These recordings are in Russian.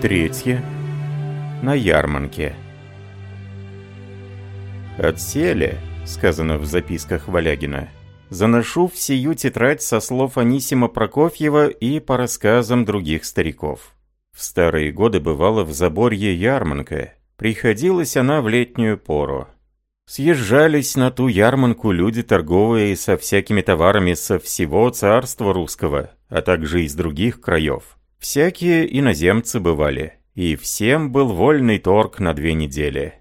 Третье. На ярмарке. «Отсели», — сказано в записках Валягина. «Заношу в сию тетрадь со слов Анисима Прокофьева и по рассказам других стариков». В старые годы бывало в Заборье ярмарка. Приходилась она в летнюю пору. Съезжались на ту ярмарку люди торговые со всякими товарами со всего царства русского, а также из других краев. Всякие иноземцы бывали, и всем был вольный торг на две недели.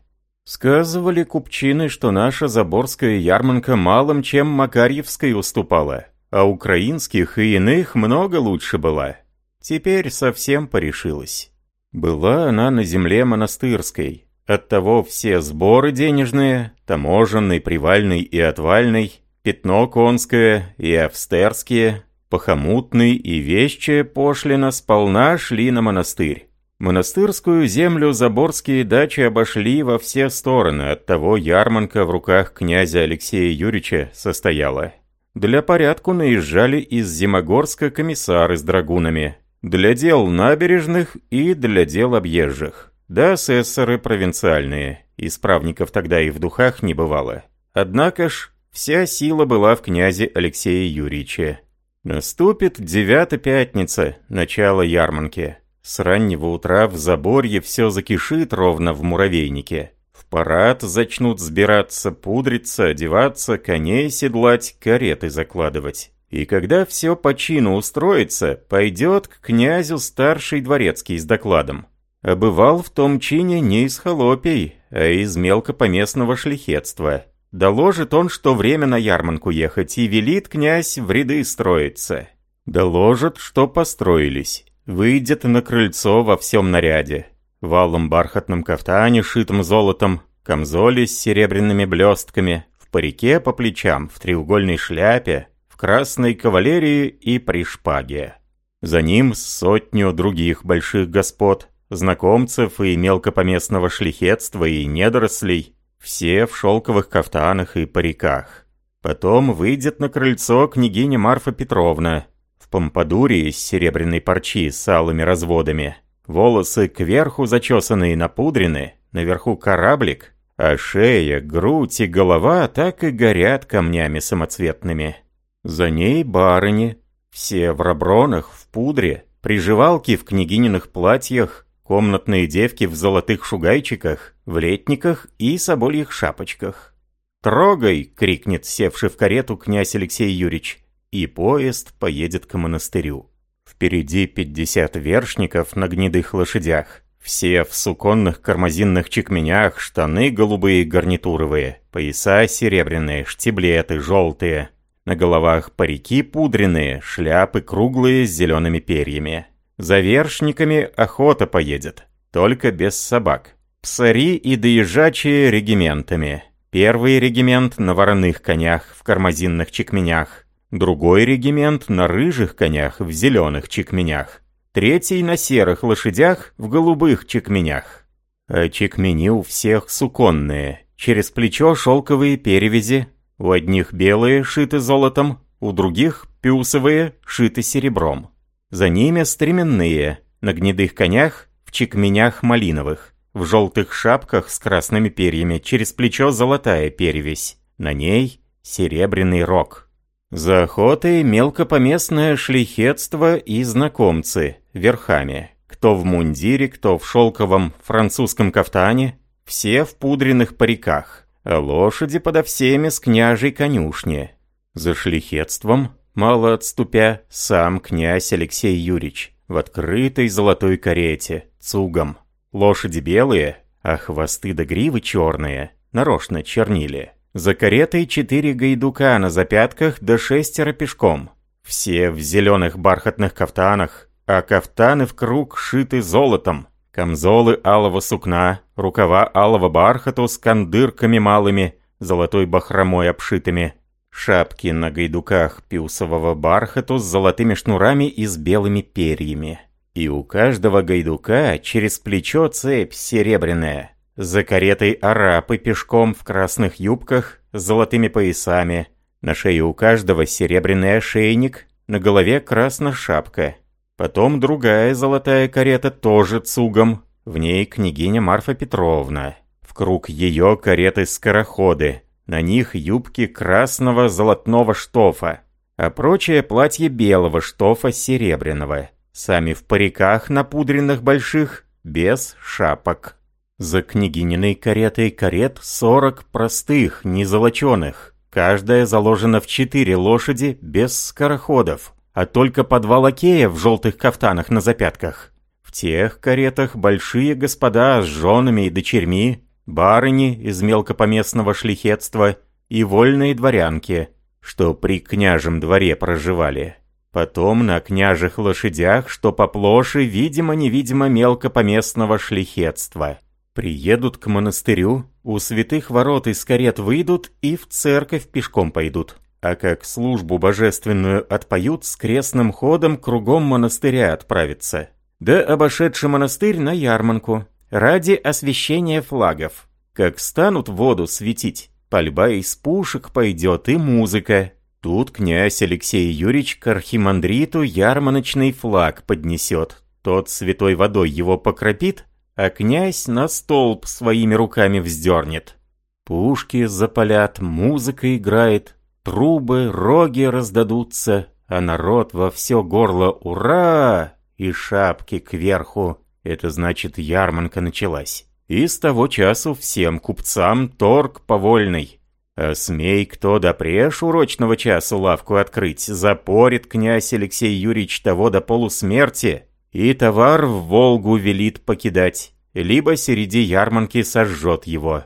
Сказывали купчины, что наша Заборская ярмарка малым чем Макарьевской уступала, а украинских и иных много лучше была. Теперь совсем порешилась. Была она на земле монастырской, оттого все сборы денежные, таможенный, привальный и отвальный, пятно конское и австерские, похомутный и вещие пошлина сполна шли на монастырь. Монастырскую землю заборские дачи обошли во все стороны, оттого ярманка в руках князя Алексея Юрьевича состояла. Для порядку наезжали из Зимогорска комиссары с драгунами, для дел набережных и для дел объезжих, да асессоры провинциальные, исправников тогда и в духах не бывало. Однако ж, вся сила была в князе Алексее Юрьевиче. Наступит девятая пятница, начало ярманки. С раннего утра в заборье все закишит ровно в муравейнике. В парад зачнут сбираться, пудриться, одеваться, коней седлать, кареты закладывать. И когда все по чину устроится, пойдет к князю старший дворецкий с докладом. А бывал в том чине не из холопей, а из мелкопоместного шляхетства. Доложит он, что время на ярманку ехать, и велит князь в ряды строиться. Доложит, что построились. Выйдет на крыльцо во всем наряде. Валом бархатном кафтане, шитом золотом, камзоле с серебряными блестками, в парике по плечам, в треугольной шляпе, в красной кавалерии и при шпаге. За ним сотню других больших господ, знакомцев и мелкопоместного шляхетства и недорослей, все в шелковых кафтанах и париках. Потом выйдет на крыльцо княгиня Марфа Петровна, в помпадуре из серебряной парчи с алыми разводами. Волосы кверху зачесанные напудрены, наверху кораблик, а шея, грудь и голова так и горят камнями самоцветными. За ней барыни, все в рабронах, в пудре, приживалки в княгининых платьях, комнатные девки в золотых шугайчиках, в летниках и собольих шапочках. «Трогай!» — крикнет севший в карету князь Алексей Юрьевич и поезд поедет к монастырю. Впереди 50 вершников на гнедых лошадях. Все в суконных кармазинных чекменях, штаны голубые гарнитуровые, пояса серебряные, штиблеты желтые. На головах парики пудренные, шляпы круглые с зелеными перьями. За вершниками охота поедет, только без собак. Псари и доезжачие региментами. Первый регимент на вороных конях в кармазинных чекменях. Другой регимент на рыжих конях в зеленых чекменях. Третий на серых лошадях в голубых чекменях. А чекмени у всех суконные, через плечо шелковые перевязи, у одних белые, шиты золотом, у других пюсовые, шиты серебром. За ними стременные, на гнедых конях, в чекменях малиновых, в желтых шапках с красными перьями, через плечо золотая перевязь, на ней серебряный рог. За охотой мелкопоместное шлихетство и знакомцы, верхами. Кто в мундире, кто в шелковом французском кафтане, все в пудренных париках, а лошади подо всеми с княжей конюшни. За шлихетством, мало отступя, сам князь Алексей Юрьевич в открытой золотой карете, цугом. Лошади белые, а хвосты да гривы черные, нарочно чернили. За каретой четыре гайдука на запятках да шестеро пешком. Все в зеленых бархатных кафтанах, а кафтаны в круг шиты золотом. Камзолы алого сукна, рукава алого бархату с кандырками малыми, золотой бахромой обшитыми. Шапки на гайдуках пиусового бархату с золотыми шнурами и с белыми перьями. И у каждого гайдука через плечо цепь серебряная, за каретой арапы пешком в красных юбках с золотыми поясами. На шее у каждого серебряный ошейник, на голове красная шапка. Потом другая золотая карета тоже цугом, в ней княгиня Марфа Петровна. В круг ее кареты-скороходы, на них юбки красного золотного штофа, а прочее платье белого штофа серебряного. Сами в париках напудренных больших, без шапок. За княгининой каретой карет сорок простых, незолоченных. Каждая заложена в четыре лошади, без скороходов, а только по два лакея в желтых кафтанах на запятках. В тех каретах большие господа с женами и дочерьми, барыни из мелкопоместного шлихетства и вольные дворянки, что при княжем дворе проживали. Потом на княжих лошадях, что поплоше, видимо-невидимо мелкопоместного шлихетства. Приедут к монастырю, у святых ворот из карет выйдут и в церковь пешком пойдут. А как службу божественную отпоют, с крестным ходом кругом монастыря отправиться. Да обошедший монастырь на ярманку, ради освещения флагов. Как станут воду светить, пальба из пушек пойдет и музыка. Тут князь Алексей Юрьевич к архимандриту ярманочный флаг поднесет. Тот святой водой его покропит, а князь на столб своими руками вздернет. Пушки запалят, музыка играет, трубы, роги раздадутся, а народ во все горло «Ура!» и шапки кверху. Это значит, ярманка началась. И с того часу всем купцам торг повольный. А смей кто допреж урочного часу лавку открыть, запорит князь Алексей Юрьевич того до полусмерти, и товар в Волгу велит покидать, либо среди ярманки сожжет его.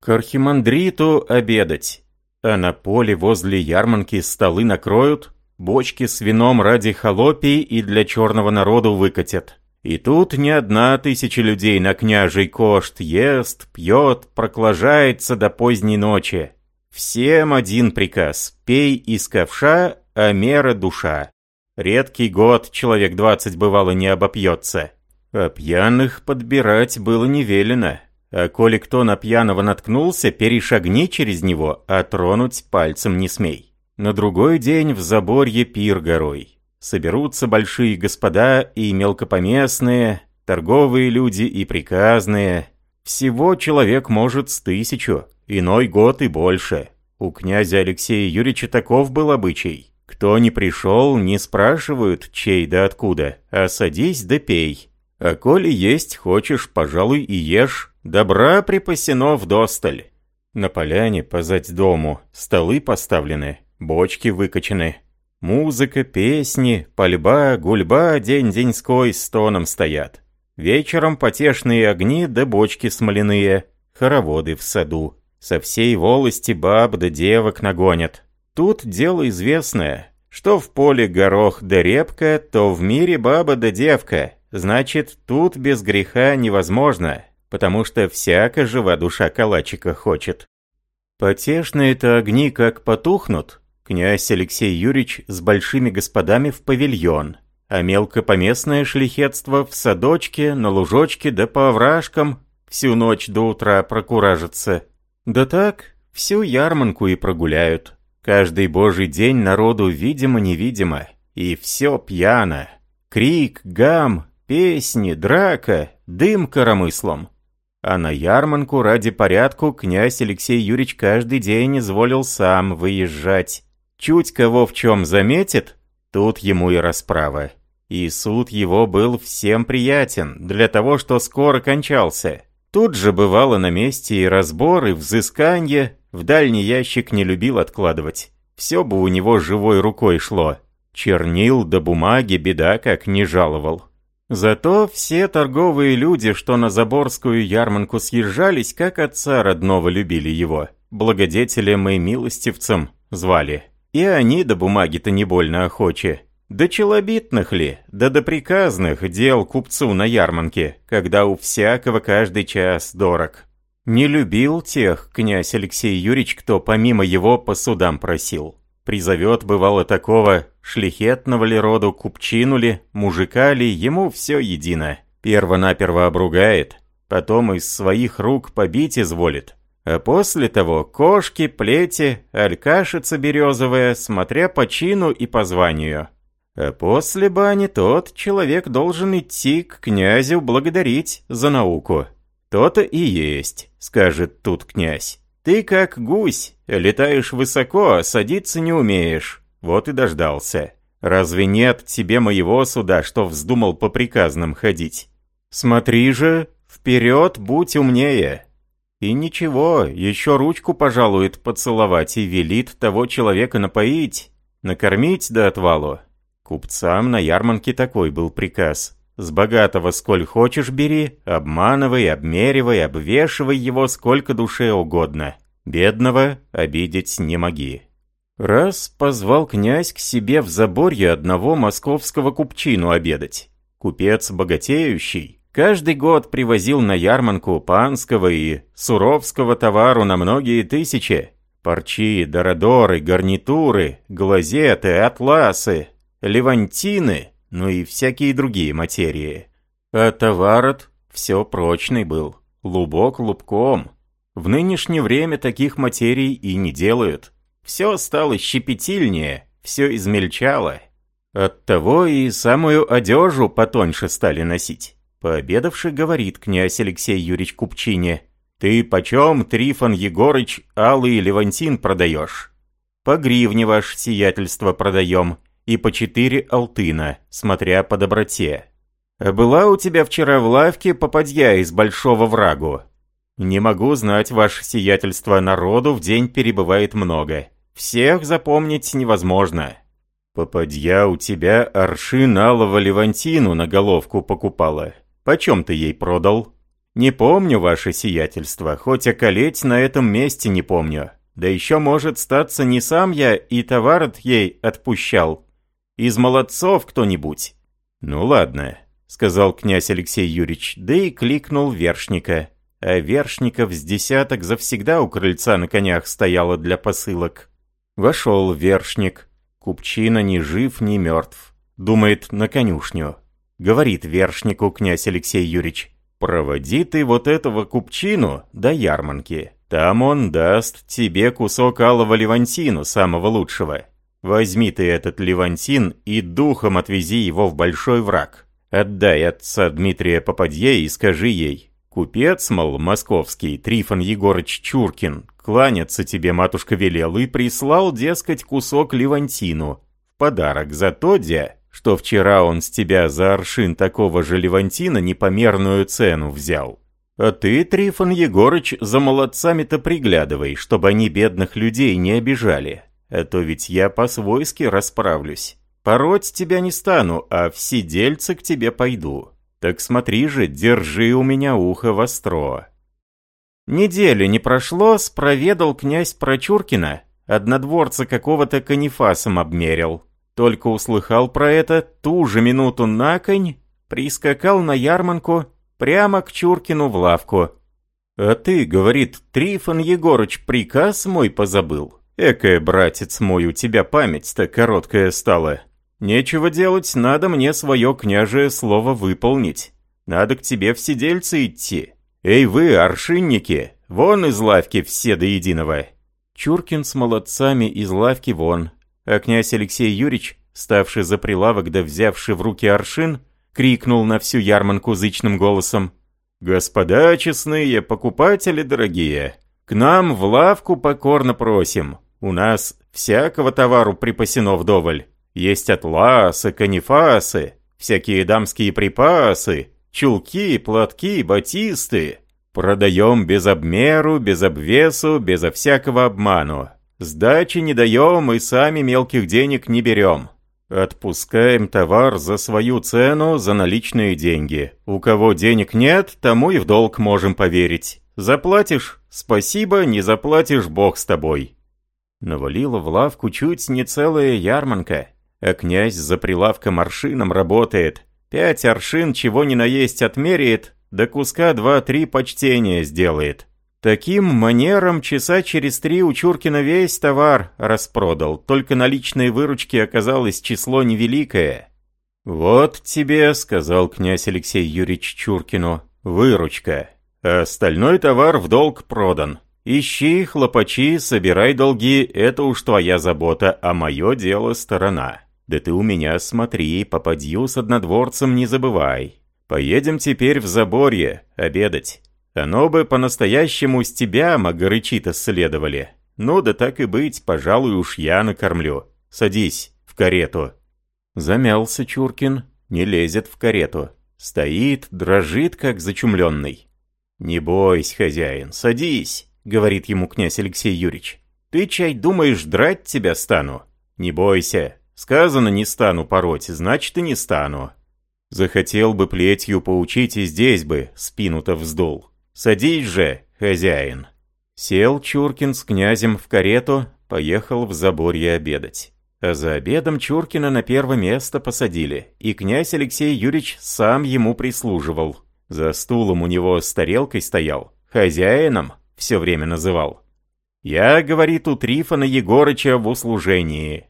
К архимандриту обедать, а на поле возле ярманки столы накроют, бочки с вином ради холопий и для черного народу выкатят. И тут не одна тысяча людей на княжий кошт ест, пьет, проклажается до поздней ночи. Всем один приказ – пей из ковша, а мера душа. Редкий год человек двадцать бывало не обопьется. А пьяных подбирать было не велено. А коли кто на пьяного наткнулся, перешагни через него, а тронуть пальцем не смей. На другой день в заборье пир горой. Соберутся большие господа и мелкопоместные, торговые люди и приказные. Всего человек может с тысячу, иной год и больше. У князя Алексея Юрьевича таков был обычай. Кто не пришел, не спрашивают, чей да откуда, а садись да пей. А коли есть хочешь, пожалуй, и ешь. Добра припасено вдосталь. На поляне позать дому столы поставлены, бочки выкачаны. Музыка, песни, пальба, гульба день-деньской с тоном стоят. Вечером потешные огни да бочки смоляные, хороводы в саду. Со всей волости баб да девок нагонят. Тут дело известное, что в поле горох да репка, то в мире баба да девка. Значит, тут без греха невозможно, потому что всяка жива душа калачика хочет. Потешные-то огни как потухнут, Князь Алексей Юрьевич с большими господами в павильон, а мелкопоместное шлихетство в садочке, на лужочке да по овражкам всю ночь до утра прокуражится. Да так, всю ярманку и прогуляют. Каждый божий день народу видимо-невидимо, и все пьяно. Крик, гам, песни, драка, дым коромыслом. А на ярманку ради порядку князь Алексей Юрьевич каждый день изволил сам выезжать. Чуть кого в чем заметит, тут ему и расправа. И суд его был всем приятен, для того, что скоро кончался. Тут же бывало на месте и разбор, и взысканье, в дальний ящик не любил откладывать. Все бы у него живой рукой шло. Чернил до бумаги беда как не жаловал. Зато все торговые люди, что на Заборскую ярманку съезжались, как отца родного любили его. Благодетелем и милостивцем звали. И они до бумаги-то не больно охочи. До челобитных ли, да до приказных дел купцу на ярмарке, когда у всякого каждый час дорог. Не любил тех князь Алексей Юрьевич, кто помимо его по судам просил. Призовет, бывало, такого шлихетного ли роду купчину ли, мужика ли, ему все едино. Перво-наперво обругает, потом из своих рук побить изволит. А после того кошки, плети, алькашица березовая, смотря по чину и по званию. А после бани тот человек должен идти к князю благодарить за науку. То-то и есть, скажет тут князь. Ты как гусь, летаешь высоко, а садиться не умеешь. Вот и дождался. Разве нет тебе моего суда, что вздумал по приказным ходить? Смотри же, вперед, будь умнее. И ничего, еще ручку пожалует поцеловать и велит того человека напоить, накормить до отвалу. Купцам на ярмарке такой был приказ. С богатого сколь хочешь бери, обманывай, обмеривай, обвешивай его сколько душе угодно. Бедного обидеть не моги. Раз позвал князь к себе в заборье одного московского купчину обедать. Купец богатеющий, каждый год привозил на ярманку панского и суровского товару на многие тысячи. Парчи, дородоры, гарнитуры, глазеты, атласы, левантины, ну и всякие другие материи. А товар все прочный был, лубок лубком. В нынешнее время таких материй и не делают. Все стало щепетильнее, все измельчало. Оттого и самую одежу потоньше стали носить. Пообедавши, говорит князь Алексей Юрьевич Купчине, «Ты почем, Трифон Егорыч, алый левантин продаешь?» «По гривне ваше сиятельство продаем, и по четыре алтына, смотря по доброте. Была у тебя вчера в лавке попадья из большого врагу?» «Не могу знать, ваше сиятельство, народу в день перебывает много. Всех запомнить невозможно. Попадья у тебя аршин алого левантину на головку покупала. Почем ты ей продал? Не помню ваше сиятельство, хоть околеть на этом месте не помню. Да еще может статься не сам я и товар ей отпущал. Из молодцов кто-нибудь. Ну ладно, сказал князь Алексей Юрьевич, да и кликнул вершника. А вершников с десяток завсегда у крыльца на конях стояло для посылок. Вошел вершник. Купчина ни жив, ни мертв. Думает, на конюшню. Говорит вершнику князь Алексей Юрьевич. «Проводи ты вот этого купчину до ярманки. Там он даст тебе кусок алого левантину, самого лучшего. Возьми ты этот левантин и духом отвези его в большой враг. Отдай отца Дмитрия Попадье и скажи ей. Купец, мол, московский, Трифон Егорыч Чуркин, кланяться тебе матушка велел и прислал, дескать, кусок левантину. В подарок за то, дя, что вчера он с тебя за аршин такого же левантина непомерную цену взял. А ты, Трифон Егорыч, за молодцами-то приглядывай, чтобы они бедных людей не обижали. А то ведь я по-свойски расправлюсь. Пороть тебя не стану, а в сидельце к тебе пойду. Так смотри же, держи у меня ухо востро. Недели не прошло, спроведал князь Прочуркина, однодворца какого-то канифасом обмерил. Только услыхал про это, ту же минуту на конь, прискакал на ярманку прямо к Чуркину в лавку. «А ты, — говорит, — Трифон Егорыч, приказ мой позабыл. Экая, братец мой, у тебя память-то короткая стала. Нечего делать, надо мне свое княжее слово выполнить. Надо к тебе в сидельце идти. «Эй вы, аршинники, вон из лавки все до единого!» Чуркин с молодцами из лавки вон, а князь Алексей Юрьевич, ставший за прилавок да взявший в руки аршин, крикнул на всю ярманку зычным голосом. «Господа честные, покупатели дорогие, к нам в лавку покорно просим. У нас всякого товару припасено вдоволь. Есть атласы, канифасы, всякие дамские припасы, Чулки, платки, батисты. Продаем без обмеру, без обвесу, безо всякого обману. Сдачи не даем и сами мелких денег не берем. Отпускаем товар за свою цену, за наличные деньги. У кого денег нет, тому и в долг можем поверить. Заплатишь – спасибо, не заплатишь – бог с тобой. Навалила в лавку чуть не целая ярманка, а князь за прилавком аршином работает – Пять аршин чего ни наесть отмеряет, до куска два-три почтения сделает. Таким манером часа через три у Чуркина весь товар распродал, только наличной выручки оказалось число невеликое. «Вот тебе», — сказал князь Алексей Юрьевич Чуркину, — «выручка, а остальной товар в долг продан. Ищи, хлопачи, собирай долги, это уж твоя забота, а мое дело сторона». Да ты у меня смотри, попадью с однодворцем не забывай. Поедем теперь в Заборье обедать. Оно бы по-настоящему с тебя, Магарычита, следовали. Ну да так и быть, пожалуй, уж я накормлю. Садись в карету». Замялся Чуркин, не лезет в карету. Стоит, дрожит, как зачумленный. «Не бойся, хозяин, садись», — говорит ему князь Алексей Юрьевич. «Ты, чай, думаешь, драть тебя стану? Не бойся. Сказано, не стану пороть, значит, и не стану. Захотел бы плетью поучить и здесь бы, спину-то вздул. Садись же, хозяин». Сел Чуркин с князем в карету, поехал в Заборье обедать. А за обедом Чуркина на первое место посадили, и князь Алексей Юрьевич сам ему прислуживал. За стулом у него с тарелкой стоял, хозяином все время называл. «Я, — говорит, — у Трифона Егорыча в услужении».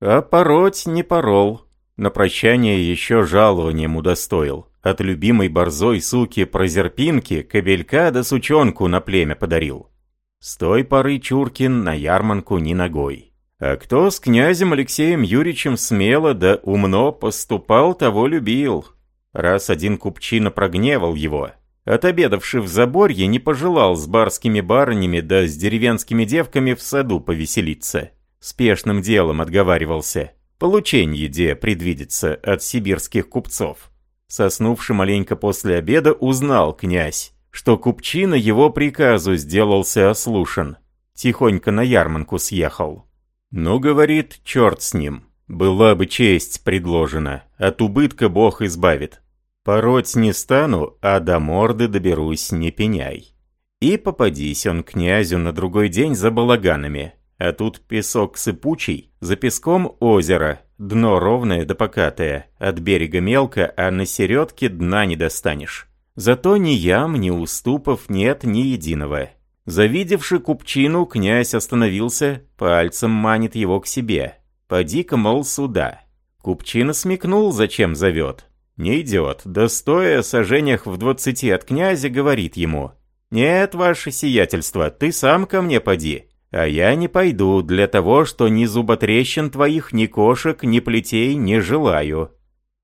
А пороть не порол. На прощание еще жалованием удостоил. От любимой борзой суки Прозерпинки кобелька да сучонку на племя подарил. С той поры Чуркин на ярманку ни ногой. А кто с князем Алексеем Юрьевичем смело да умно поступал, того любил. Раз один купчина прогневал его, отобедавший в заборье, не пожелал с барскими барынями да с деревенскими девками в саду повеселиться. Спешным делом отговаривался. Полученье де предвидится от сибирских купцов. Соснувший маленько после обеда узнал князь, что купчина его приказу сделался ослушан. Тихонько на ярманку съехал. «Ну, — говорит, — черт с ним. Была бы честь предложена, от убытка Бог избавит. Пороть не стану, а до морды доберусь, не пеняй». И попадись он князю на другой день за балаганами. А тут песок сыпучий, за песком озеро, дно ровное да покатое, от берега мелко, а на середке дна не достанешь. Зато ни ям, ни уступов нет ни единого. Завидевши купчину, князь остановился, пальцем манит его к себе. «Поди-ка, мол, сюда». Купчина смекнул, зачем зовет. Не идет, да стоя сожжениях в двадцати от князя, говорит ему. «Нет, ваше сиятельство, ты сам ко мне поди, а я не пойду для того, что ни зуботрещин твоих, ни кошек, ни плетей не желаю».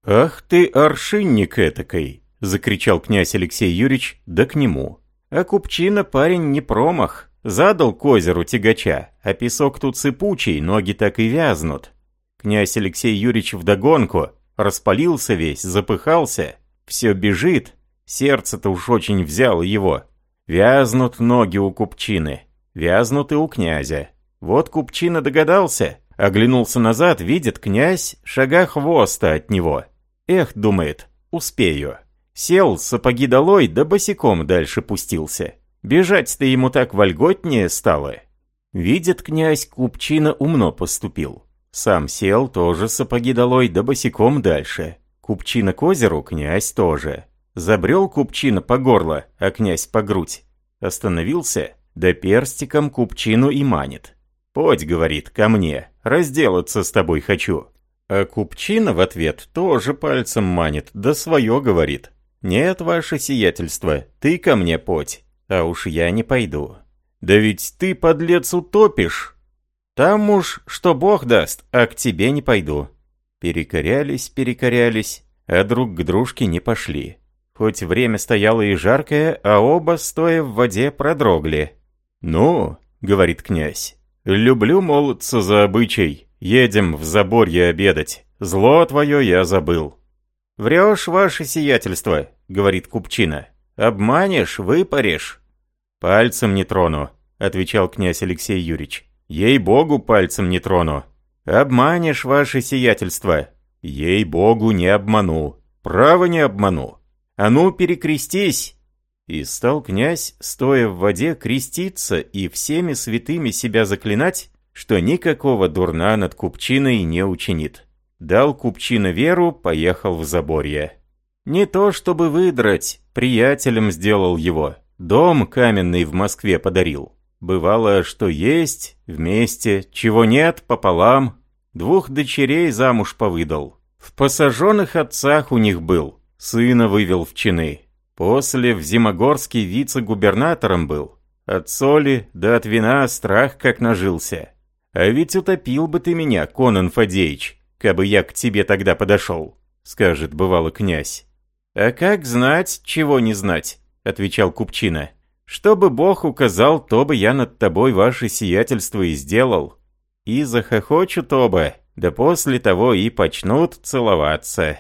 «Ах ты, аршинник этакой!» — закричал князь Алексей Юрьевич, да к нему. А купчина парень не промах. Задал к озеру тягача, а песок тут сыпучий, ноги так и вязнут. Князь Алексей Юрьевич вдогонку, распалился весь, запыхался, все бежит, сердце-то уж очень взяло его. Вязнут ноги у купчины, вязнут и у князя. Вот купчина догадался, оглянулся назад, видит князь шага хвоста от него. Эх, думает, успею. Сел, сапоги долой, да босиком дальше пустился. Бежать-то ему так вольготнее стало. Видит князь, Купчина умно поступил. Сам сел, тоже сапоги долой, да босиком дальше. Купчина к озеру, князь тоже. Забрел Купчина по горло, а князь по грудь. Остановился, да перстиком Купчину и манит. «Подь, — говорит, — ко мне, разделаться с тобой хочу». А Купчина в ответ тоже пальцем манит, да свое говорит. «Нет, ваше сиятельство, ты ко мне поть, а уж я не пойду». «Да ведь ты, подлец, утопишь!» «Там уж что бог даст, а к тебе не пойду». Перекорялись, перекорялись, а друг к дружке не пошли. Хоть время стояло и жаркое, а оба, стоя в воде, продрогли. «Ну, — говорит князь, — люблю молодца за обычай, едем в заборье обедать, зло твое я забыл». «Врешь, ваше сиятельство», — говорит Купчина. «Обманешь, выпаришь». «Пальцем не трону», — отвечал князь Алексей Юрьевич. «Ей-богу, пальцем не трону». «Обманешь, ваше сиятельство». «Ей-богу, не обману. Право не обману. А ну, перекрестись!» И стал князь, стоя в воде, креститься и всеми святыми себя заклинать, что никакого дурна над купчиной не учинит. Дал купчина веру, поехал в Заборье. Не то чтобы выдрать, приятелем сделал его. Дом каменный в Москве подарил. Бывало, что есть, вместе, чего нет, пополам. Двух дочерей замуж повыдал. В посаженных отцах у них был. Сына вывел в чины. После в Зимогорске вице-губернатором был. От соли да от вина страх как нажился. А ведь утопил бы ты меня, Конан Фадеич, кабы я к тебе тогда подошел», — скажет бывало князь. «А как знать, чего не знать?» — отвечал Купчина. «Что бы Бог указал, то бы я над тобой ваше сиятельство и сделал. И захохочут оба, да после того и почнут целоваться».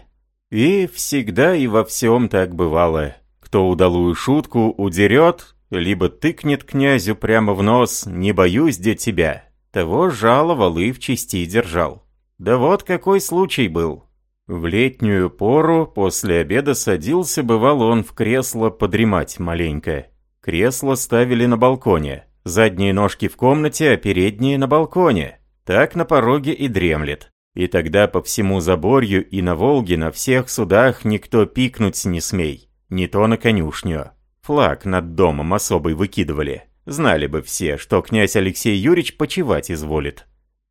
И всегда и во всем так бывало. Кто удалую шутку удерет, либо тыкнет князю прямо в нос «не боюсь де тебя», того жаловал и в чести держал. Да вот какой случай был. В летнюю пору после обеда садился, бывал он в кресло подремать маленько. Кресло ставили на балконе. Задние ножки в комнате, а передние на балконе. Так на пороге и дремлет. И тогда по всему Заборью и на Волге на всех судах никто пикнуть не смей. Не то на конюшню. Флаг над домом особый выкидывали. Знали бы все, что князь Алексей Юрьевич почевать изволит.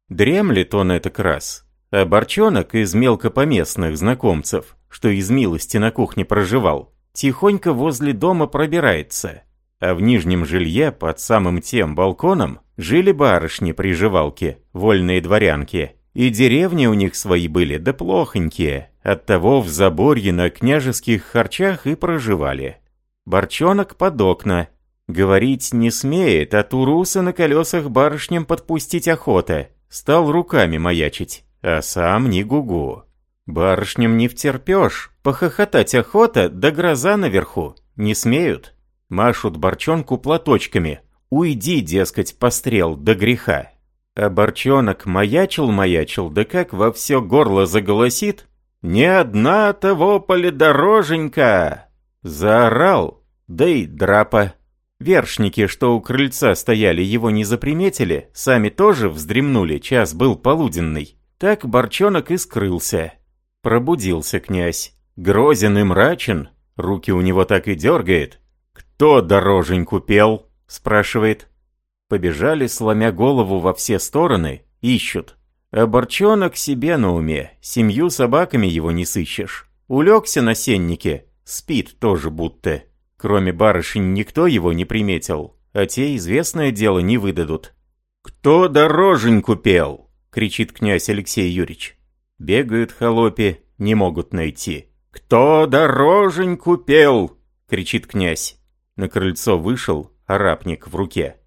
Дремлет он это раз. А Борчонок из мелкопоместных знакомцев, что из милости на кухне проживал, тихонько возле дома пробирается. А в нижнем жилье под самым тем балконом жили барышни-приживалки, вольные дворянки, и деревни у них свои были, да плохонькие. Оттого в заборье на княжеских харчах и проживали. Борчонок под окна. Говорить не смеет, а туруса на колесах барышням подпустить охота. Стал руками маячить, а сам не гугу. Барышням не втерпешь, похохотать охота, да гроза наверху. Не смеют. Машут борчонку платочками. Уйди, дескать, пострел до греха. А Борчонок маячил-маячил, да как во все горло заголосит. «Не одна того полидороженька!» Заорал, да и драпа. Вершники, что у крыльца стояли, его не заприметили, сами тоже вздремнули, час был полуденный. Так Борчонок и скрылся. Пробудился князь. Грозен и мрачен, руки у него так и дергает. «Кто дороженьку пел?» – спрашивает. Побежали, сломя голову во все стороны, ищут. А Борчонок себе на уме, семью собаками его не сыщешь. Улегся на сеннике, спит тоже будто. Кроме барышень никто его не приметил, а те известное дело не выдадут. «Кто дороженьку пел?» — кричит князь Алексей Юрьевич. Бегают холопи, не могут найти. «Кто дороженьку пел?» — кричит князь. На крыльцо вышел, арапник в руке.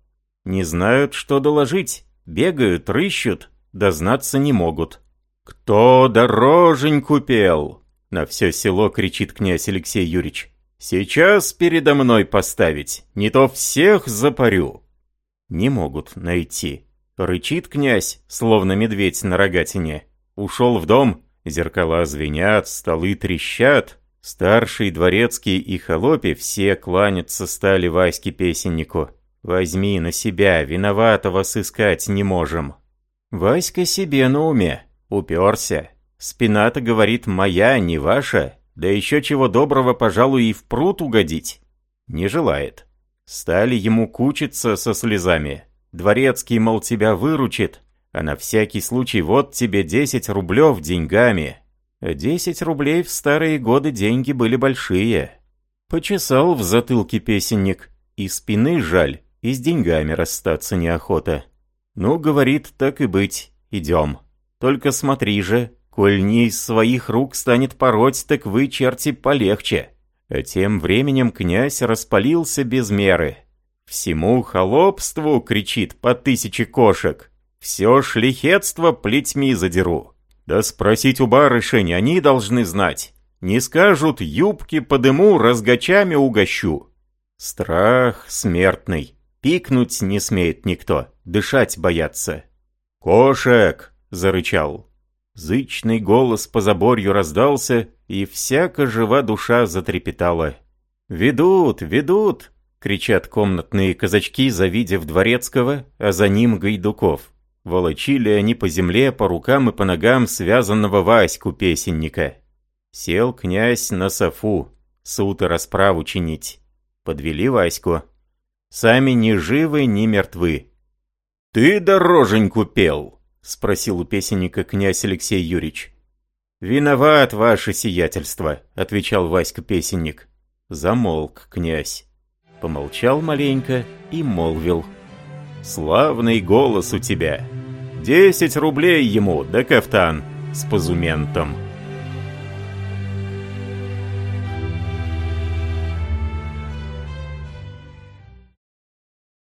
Не знают, что доложить. Бегают, рыщут, дознаться не могут. «Кто дороженьку пел?» На все село кричит князь Алексей Юрьевич. «Сейчас передо мной поставить, не то всех запарю». Не могут найти. Рычит князь, словно медведь на рогатине. Ушел в дом, зеркала звенят, столы трещат. Старший дворецкий и холопи все кланяться стали Ваське-песеннику. Возьми на себя, виноватого сыскать не можем. Васька себе на уме, уперся. Спина-то говорит моя, не ваша, да еще чего доброго, пожалуй, и в пруд угодить. Не желает. Стали ему кучиться со слезами. Дворецкий, мол, тебя выручит, а на всякий случай вот тебе 10 рублев деньгами. А 10 рублей в старые годы деньги были большие. Почесал в затылке песенник, и спины жаль и с деньгами расстаться неохота. Ну, говорит, так и быть, идем. Только смотри же, коль не из своих рук станет пороть, так вы, черти, полегче. А тем временем князь распалился без меры. Всему холопству, кричит по тысяче кошек. Все шлихетство плетьми задеру. Да спросить у барышень, они должны знать. Не скажут, юбки подыму, разгачами угощу. Страх смертный. Пикнуть не смеет никто, дышать боятся. «Кошек!» — зарычал. Зычный голос по заборью раздался, и всяко жива душа затрепетала. «Ведут, ведут!» — кричат комнатные казачки, завидев Дворецкого, а за ним Гайдуков. Волочили они по земле, по рукам и по ногам связанного Ваську-песенника. Сел князь на софу, суд и расправу чинить. Подвели Ваську. Сами ни живы, ни мертвы. «Ты дороженьку пел?» — спросил у песенника князь Алексей Юрьевич. «Виноват ваше сиятельство», — отвечал Васька-песенник. Замолк князь. Помолчал маленько и молвил. «Славный голос у тебя. Десять рублей ему, да кафтан. с позументом.